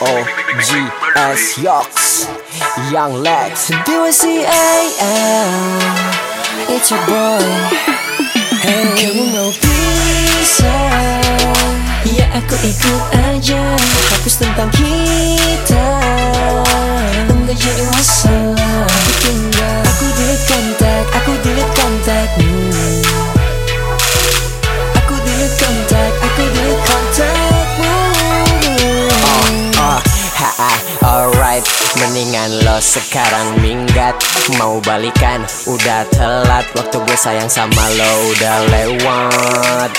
O-G-S Yox Young Lex. D-Y-C-A-L It's your boy. Hey. Kamu mau pisah? Ya aku ikut aja. Hapus tentang kita. Enggak jadi masalah Mendingan lo sekarang minggat Mau balikan, udah telat Waktu gue sayang sama lo udah lewat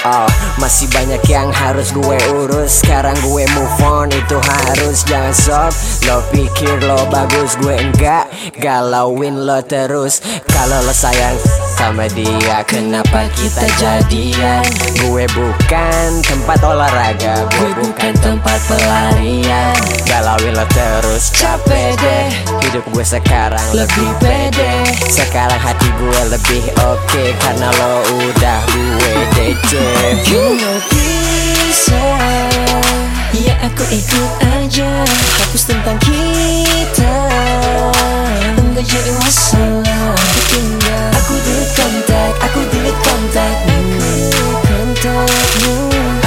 Oh, masih banyak yang harus gue urus. Sekarang gue move on, itu harus. Jangan sob, lo pikir lo bagus Gue enggak, galauin lo terus. Kalau lo sayang sama dia Kenapa kita jadian? Gue bukan tempat olahraga Gue bukan tempat pelarian. Galauin lo terus. Capek deh. Hidup gue sekarang lebih pede. Sekarang hati gue lebih oke Karena lo udah gue DC Mau pisah Ya aku ikut aja. Hapus tentang kita. Enggak jadi masalah. Tinggal. Aku delete kontak Aku delete kontakmu Kontakmu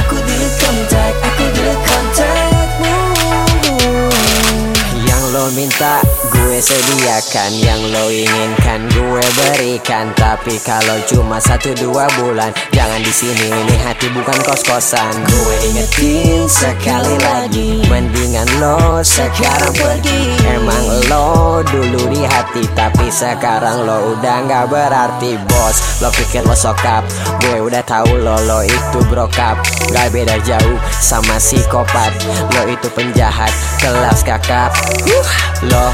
Aku delete kontak Aku delete kontakmu Yang lo minta gue sediakan Yang lo inginkan gue berikan. Tapi kalau cuma satu dua bulan Jangan di sini. Ini hati bukan kos-kosan. Gue ingetin sekali lagi Mendingan lo sekarang pergi. Emang lo dulu di hati Tapi sekarang lo udah gak berarti bos. Lo pikir lo sokap Gue udah tahu lo lo itu brokap. Gak beda jauh sama psikopat. Lo itu penjahat kelas kakap. Huh, Lo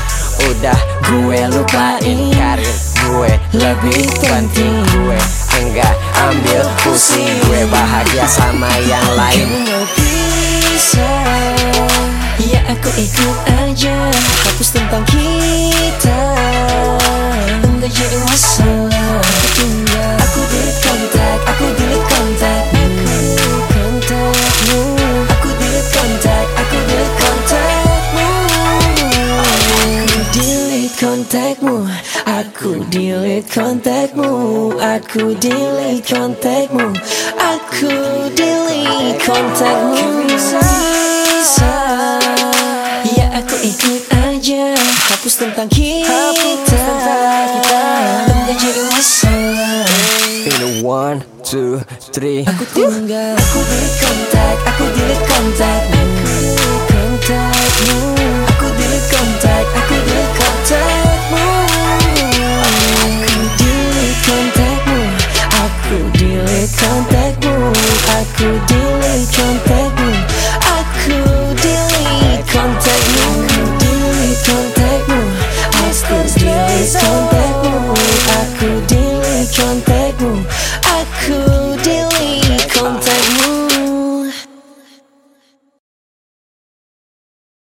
udah gue lupain karir gue lebih penting gue. Enggak ambil pusing gue bahagia sama yang lain. Pisah? Ya aku ikut aja. Hapus tentang kita. Enggak jadi masalah kontakmu. Aku delete kontakmu. Aku delete kontakmu. Aku delete kontakmu. Bisa Ya aku ikut aja. Hapus tentang kita. Enggak jadi masalah. In a one two three. Aku tinggal. Aku delete kontak Aku delete through do.